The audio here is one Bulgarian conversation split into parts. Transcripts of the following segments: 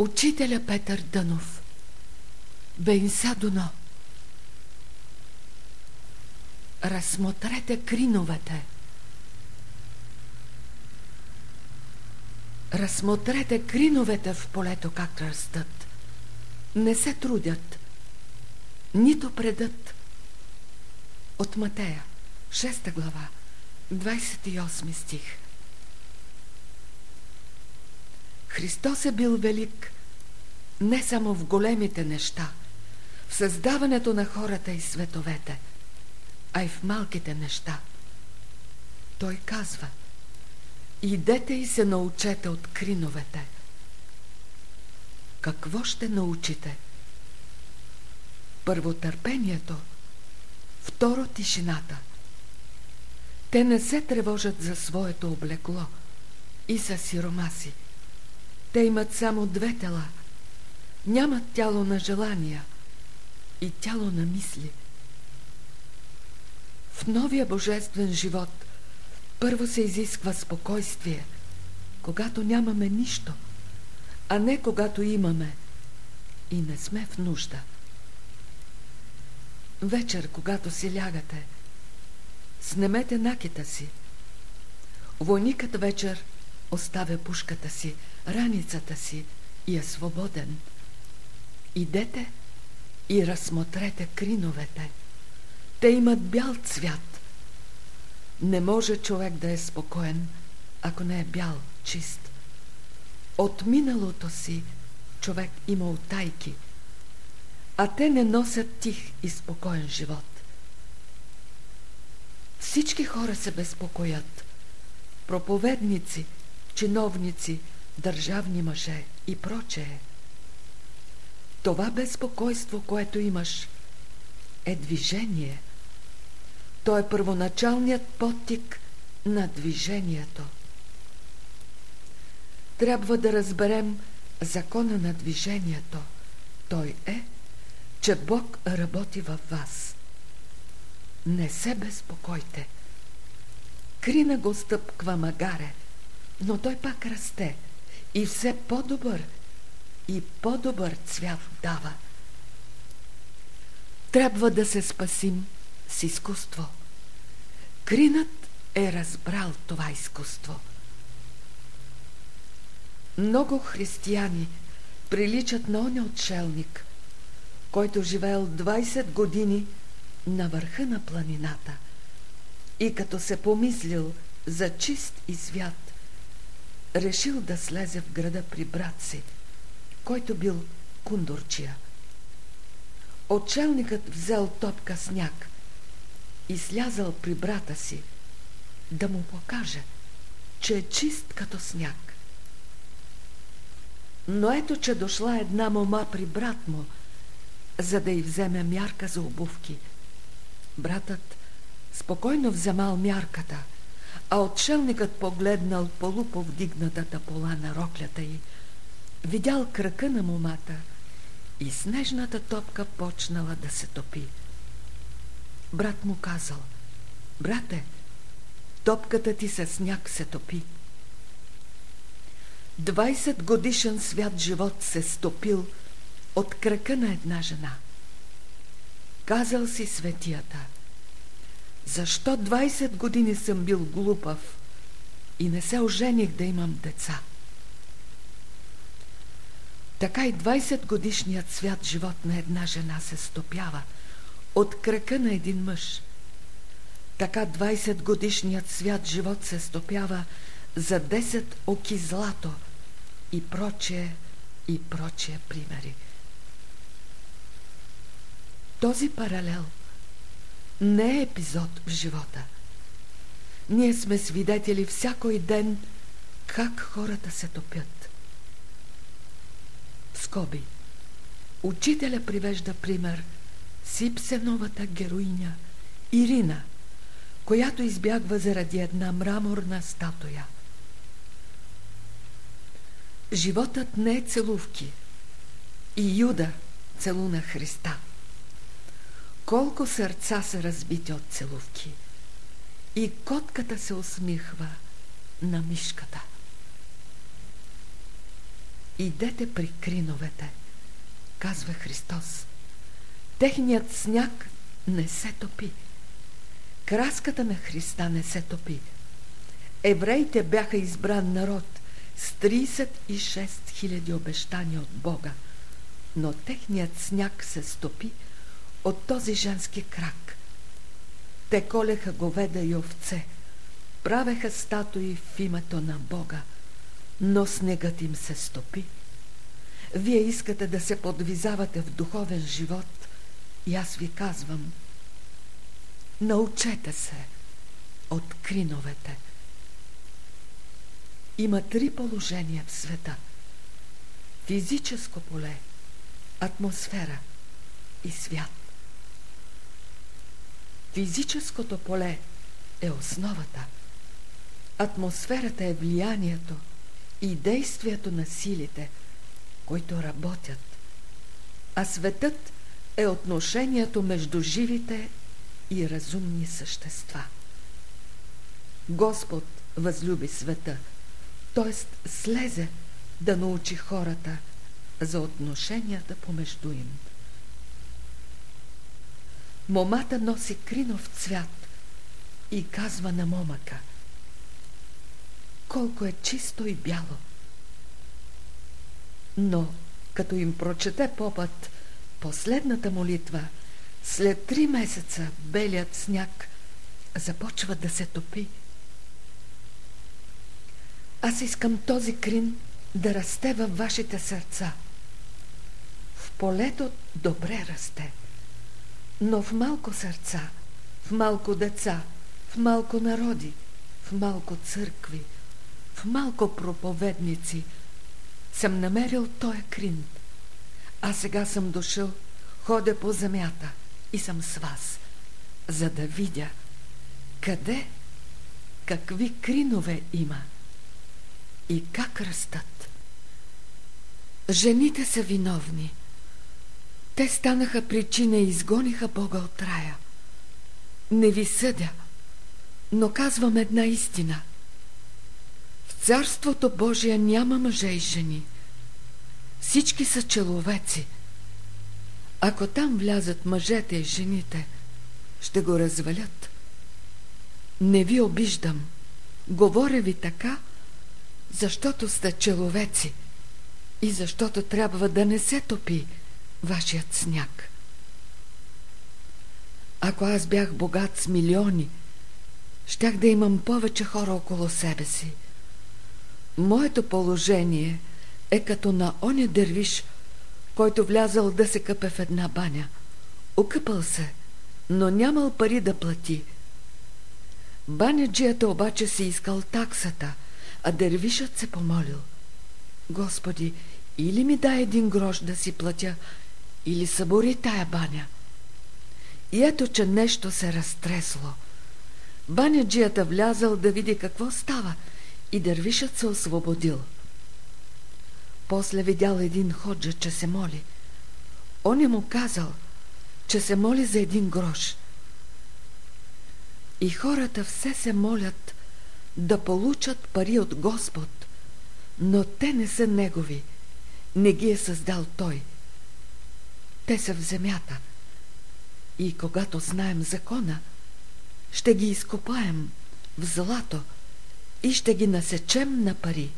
Учителя Петър Дънов Бейнса Дуно Размотрете криновете Размотрете криновете в полето как растат. Не се трудят, нито предат. От Матея, 6 глава, 28 стих. Христос е бил велик не само в големите неща, в създаването на хората и световете, а и в малките неща. Той казва Идете и се научете от криновете. Какво ще научите? Първо търпението, второ тишината. Те не се тревожат за своето облекло и са сиромаси. Те имат само две тела. Нямат тяло на желания и тяло на мисли. В новия божествен живот първо се изисква спокойствие, когато нямаме нищо, а не когато имаме и не сме в нужда. Вечер, когато си лягате, снемете накита си. Войникът вечер оставя пушката си, раницата си и е свободен. Идете и разсмотрете криновете. Те имат бял цвят. Не може човек да е спокоен, ако не е бял, чист. От миналото си човек има отайки, а те не носят тих и спокоен живот. Всички хора се безпокоят. Проповедници – чиновници, държавни мъже и прочее. Това безпокойство, което имаш, е движение. То е първоначалният подтик на движението. Трябва да разберем закона на движението. Той е, че Бог работи във вас. Не се безпокойте. Крина го стъпква магаре – но той пак расте и все по-добър и по-добър цвят дава. Трябва да се спасим с изкуство. Кринът е разбрал това изкуство. Много християни приличат на оня отшелник, който живеел 20 години на върха на планината и като се помислил за чист и свят, решил да слезе в града при брат си, който бил кундурчия. Отчелникът взел топка сняг и слязал при брата си да му покаже, че е чист като сняг. Но ето, че дошла една мома при брат му, за да й вземе мярка за обувки. Братът спокойно вземал мярката – а отшелникът погледнал полуповдигнатата пола на роклята й, видял крака на момата и снежната топка почнала да се топи. Брат му казал, брате, топката ти със сняг се топи. Двайсет годишен свят живот се стопил от крака на една жена. Казал си светията – защо 20 години съм бил глупав и не се ожених да имам деца? Така и 20 годишният свят живот на една жена се стопява от крака на един мъж. Така 20 годишният свят живот се стопява за 10 оки злато и прочее, и прочее примери. Този паралел – не е епизод в живота. Ние сме свидетели всякой ден как хората се топят. скоби. Учителя привежда пример с Ипсеновата героиня Ирина, която избягва заради една мраморна статуя. Животът не е целувки и Юда целуна Христа – колко сърца са разбити от целувки. И котката се усмихва на мишката. идете при криновете, казва Христос. Техният сняг не се топи. Краската на Христа не се топи. Евреите бяха избран народ с 36 000 обещания от Бога, но техният сняг се стопи от този женски крак. Те колеха говеда и овце, правеха статуи в името на Бога, но снегът им се стопи. Вие искате да се подвизавате в духовен живот и аз ви казвам, научете се от криновете. Има три положения в света. Физическо поле, атмосфера и свят. Физическото поле е основата. Атмосферата е влиянието и действието на силите, които работят. А светът е отношението между живите и разумни същества. Господ възлюби света, т.е. слезе да научи хората за отношенията помежду им. Момата носи кринов цвят и казва на момъка колко е чисто и бяло. Но, като им прочете попът последната молитва, след три месеца белият сняг започва да се топи. Аз искам този крин да расте във вашите сърца. В полето добре расте но в малко сърца, в малко деца, в малко народи, в малко църкви, в малко проповедници съм намерил тоя крин. А сега съм дошъл, ходя по земята и съм с вас, за да видя къде, какви кринове има и как растат. Жените са виновни – те станаха причина и изгониха Бога от рая. Не ви съдя, но казвам една истина. В Царството Божие няма мъже и жени. Всички са человеци. Ако там влязат мъжете и жените, ще го развалят. Не ви обиждам. Говоря ви така, защото сте человеци и защото трябва да не се топи вашият сняг. Ако аз бях богат с милиони, щях да имам повече хора около себе си. Моето положение е като на оня дървиш, който влязал да се къпе в една баня. Окъпал се, но нямал пари да плати. Баняджията обаче си искал таксата, а дървишът се помолил. Господи, или ми дай един грош да си платя, или събори тая баня. И ето, че нещо се разтресло. Баняджията влязал да види какво става и дървишът се освободил. После видял един ходжа, че се моли. Он е му казал, че се моли за един грош. И хората все се молят да получат пари от Господ, но те не са негови, не ги е създал Той – те са в земята. И когато знаем закона, ще ги изкопаем в злато и ще ги насечем на пари.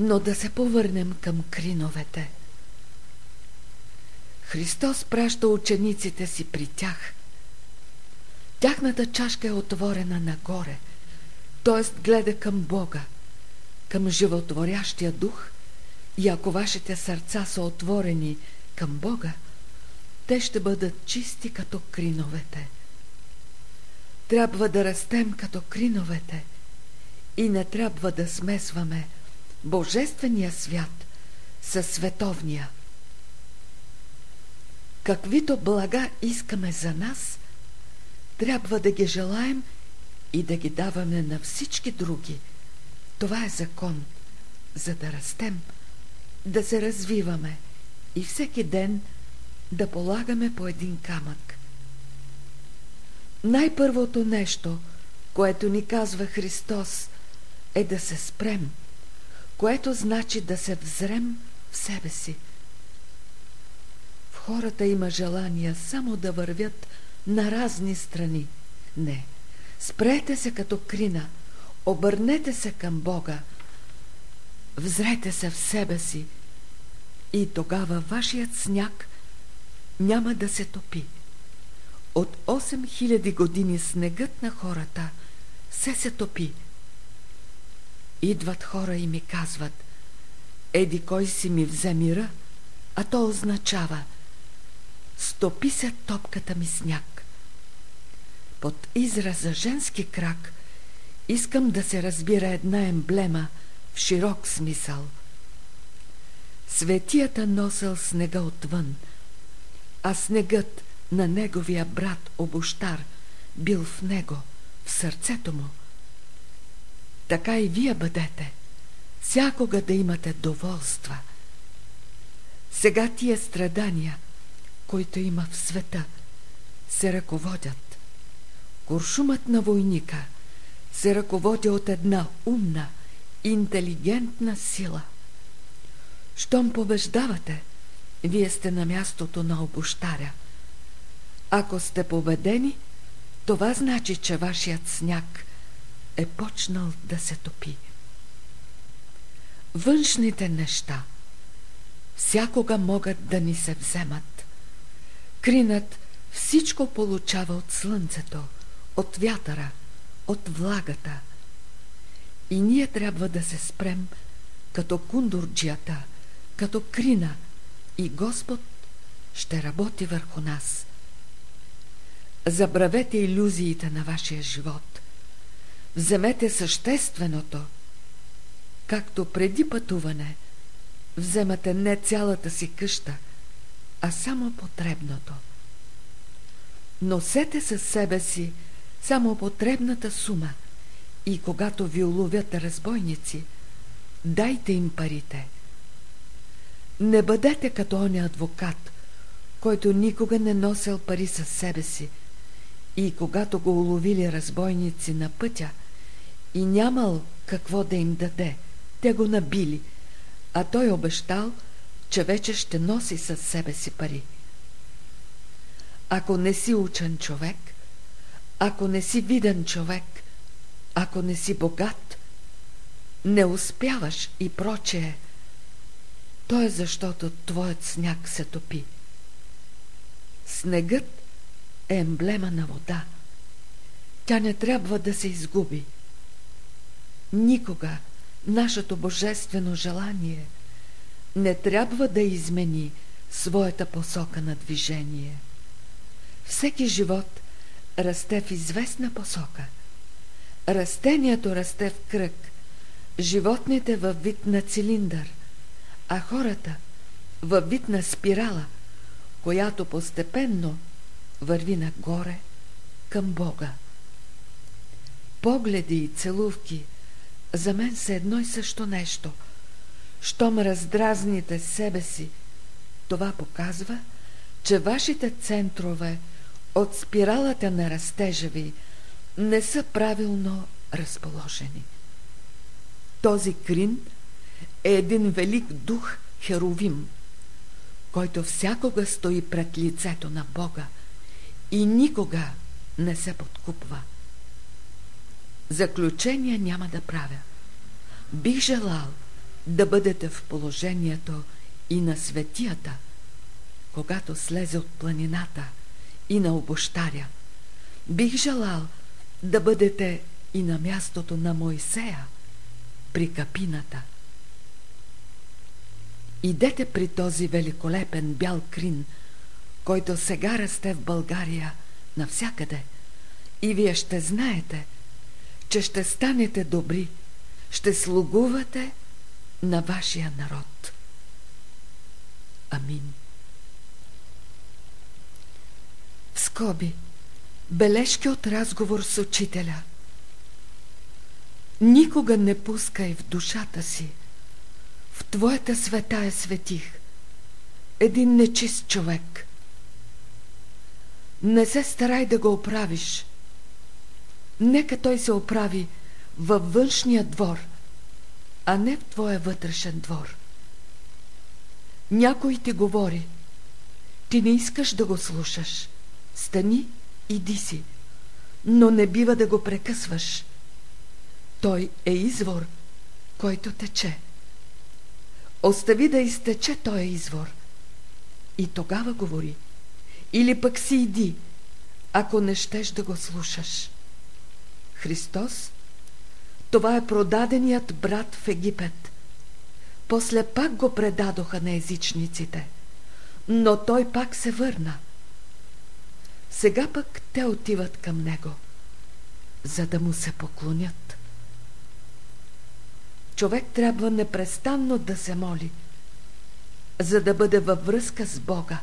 Но да се повърнем към криновете. Христос праща учениците си при тях. Тяхната чашка е отворена нагоре, т.е. гледа към Бога, към животворящия дух – и ако вашите сърца са отворени към Бога, те ще бъдат чисти като криновете. Трябва да растем като криновете и не трябва да смесваме Божествения свят със световния. Каквито блага искаме за нас, трябва да ги желаем и да ги даваме на всички други. Това е закон, за да растем – да се развиваме и всеки ден да полагаме по един камък. Най-първото нещо, което ни казва Христос, е да се спрем, което значи да се взрем в себе си. В хората има желание само да вървят на разни страни. Не, спрете се като крина, обърнете се към Бога, взрете се в себе си и тогава вашият сняг няма да се топи. От 8000 години снегът на хората се се топи. Идват хора и ми казват, еди кой си ми взе мира, а то означава стопи се топката ми сняг. Под израза женски крак искам да се разбира една емблема широк смисъл. Светията носел снега отвън, а снегът на неговия брат обощар бил в него, в сърцето му. Така и вие бъдете, всякога да имате доволства. Сега тия страдания, които има в света, се ръководят. Куршумът на войника се ръководи от една умна, интелигентна сила. Щом побеждавате, вие сте на мястото на обощаря. Ако сте победени, това значи, че вашият сняг е почнал да се топи. Външните неща всякога могат да ни се вземат. Кринът всичко получава от слънцето, от вятъра, от влагата. И ние трябва да се спрем като кундурджията, като крина и Господ ще работи върху нас. Забравете иллюзиите на вашия живот. Вземете същественото, както преди пътуване вземате не цялата си къща, а само потребното. Носете със себе си само потребната сума и когато ви уловят разбойници, дайте им парите. Не бъдете като оня адвокат, който никога не носил пари със себе си и когато го уловили разбойници на пътя и нямал какво да им даде, те го набили, а той обещал, че вече ще носи със себе си пари. Ако не си учен човек, ако не си виден човек, ако не си богат, не успяваш и прочее, то е защото твоят сняг се топи. Снегът е емблема на вода. Тя не трябва да се изгуби. Никога нашето божествено желание не трябва да измени своята посока на движение. Всеки живот расте в известна посока. Растението расте в кръг, животните във вид на цилиндър, а хората във вид на спирала, която постепенно върви нагоре към Бога. Погледи и целувки за мен са едно и също нещо. Щом раздразните себе си, това показва, че вашите центрове от спиралата на растежа ви не са правилно разположени. Този крин е един велик дух Херовим, който всякога стои пред лицето на Бога и никога не се подкупва. Заключение няма да правя. Бих желал да бъдете в положението и на светията, когато слезе от планината и на обощаря. Бих желал да бъдете и на мястото на Моисея при капината. Идете при този великолепен бял крин – който сега расте в България навсякъде. И вие ще знаете, че ще станете добри, ще слугувате на вашия народ. Амин. В скоби бележки от разговор с учителя. Никога не пускай в душата си. В твоята света е светих. Един нечист човек – не се старай да го оправиш. Нека той се оправи във външния двор, а не в твоя вътрешен двор. Някой ти говори. Ти не искаш да го слушаш. Стани, иди си. Но не бива да го прекъсваш. Той е извор, който тече. Остави да изтече този извор. И тогава говори. Или пък си иди, ако не щеш да го слушаш. Христос, това е продаденият брат в Египет. После пак го предадоха на езичниците, но той пак се върна. Сега пък те отиват към него, за да му се поклонят. Човек трябва непрестанно да се моли, за да бъде във връзка с Бога.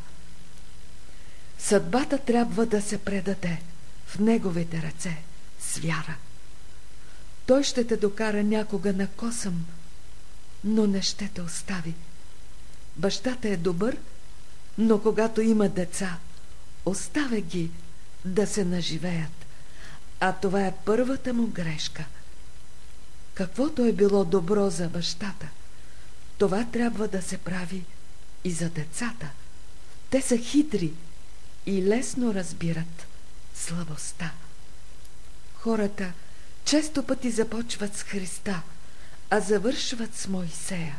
Съдбата трябва да се предаде в Неговите ръце с вяра. Той ще те докара някога на косъм, но не ще те остави. Бащата е добър, но когато има деца, оставя ги да се наживеят. А това е първата му грешка. Каквото е било добро за бащата, това трябва да се прави и за децата. Те са хитри и лесно разбират слабостта. Хората често пъти започват с Христа, а завършват с Моисея.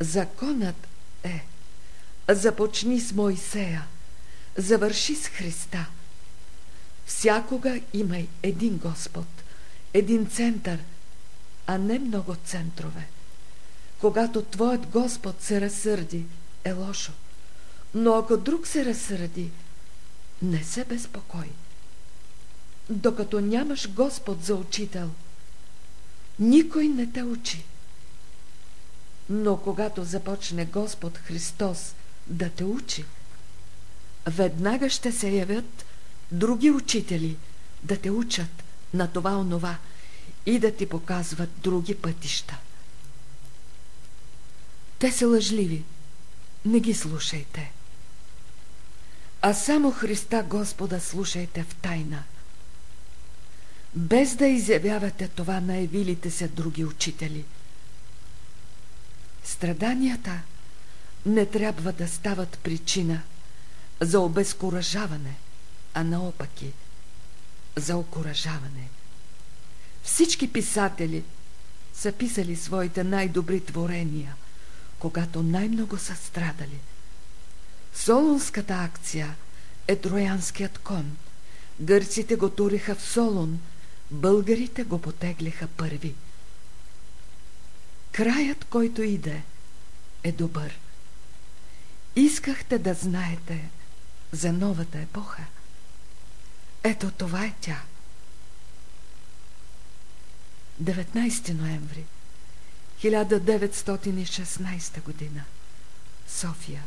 Законът е започни с Моисея, завърши с Христа. Всякога имай един Господ, един център, а не много центрове. Когато Твоят Господ се разсърди, е лошо. Но ако друг се разсърди, не се безпокой. Докато нямаш Господ за учител, никой не те учи. Но когато започне Господ Христос да те учи, веднага ще се явят други учители да те учат на това онова и да ти показват други пътища. Те са лъжливи. Не ги слушайте. А само Христа Господа слушайте в тайна. Без да изявявате това на явилите се други учители. Страданията не трябва да стават причина за обезкуражаване, а наопаки за окуражаване. Всички писатели са писали своите най-добри творения – когато най-много са страдали. Солунската акция е троянският кон. Гърците го туриха в Солун, българите го потеглиха първи. Краят, който иде, е добър. Искахте да знаете за новата епоха. Ето това е тя. 19 ноември 1916 година. София.